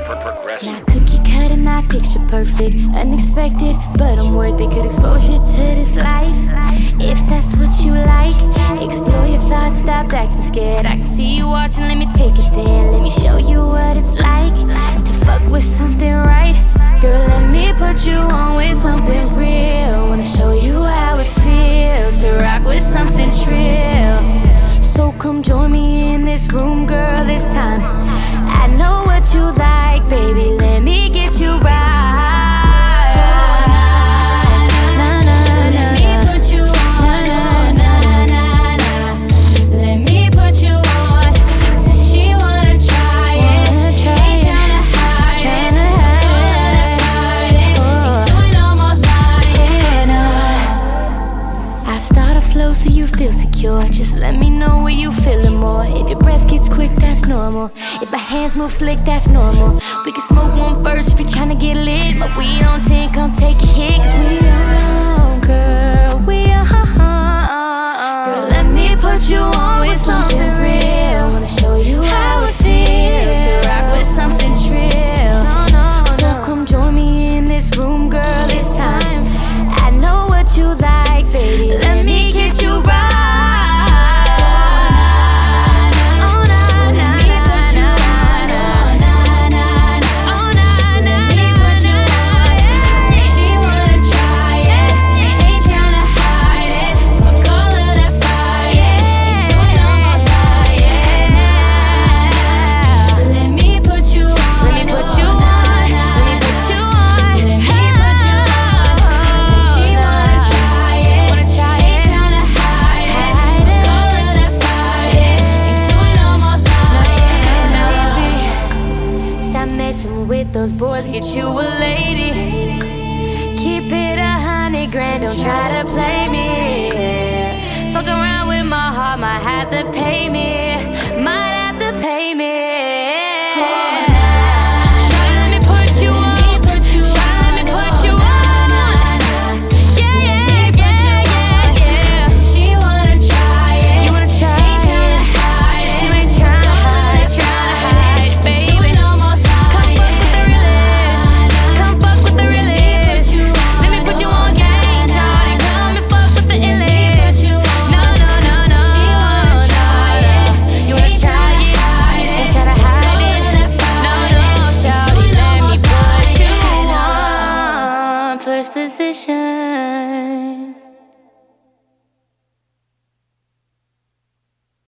progressive. Not cookie cutter, not picture perfect, unexpected, but I'm worth it. Could expose you to this life if that's what you like. Explore your thoughts, stop acting scared. I can see you watching, let me take it there. come join me in this room, girl, this time. I know what you like, baby. Let me get. secure. Just let me know where you feeling more. If your breath gets quick, that's normal. If my hands move slick, that's normal. We can smoke one first if you're trying to Those boys get you a lady. Keep it a hundred grand, don't try to play me. Fuck around with my heart, might have to pay me. position.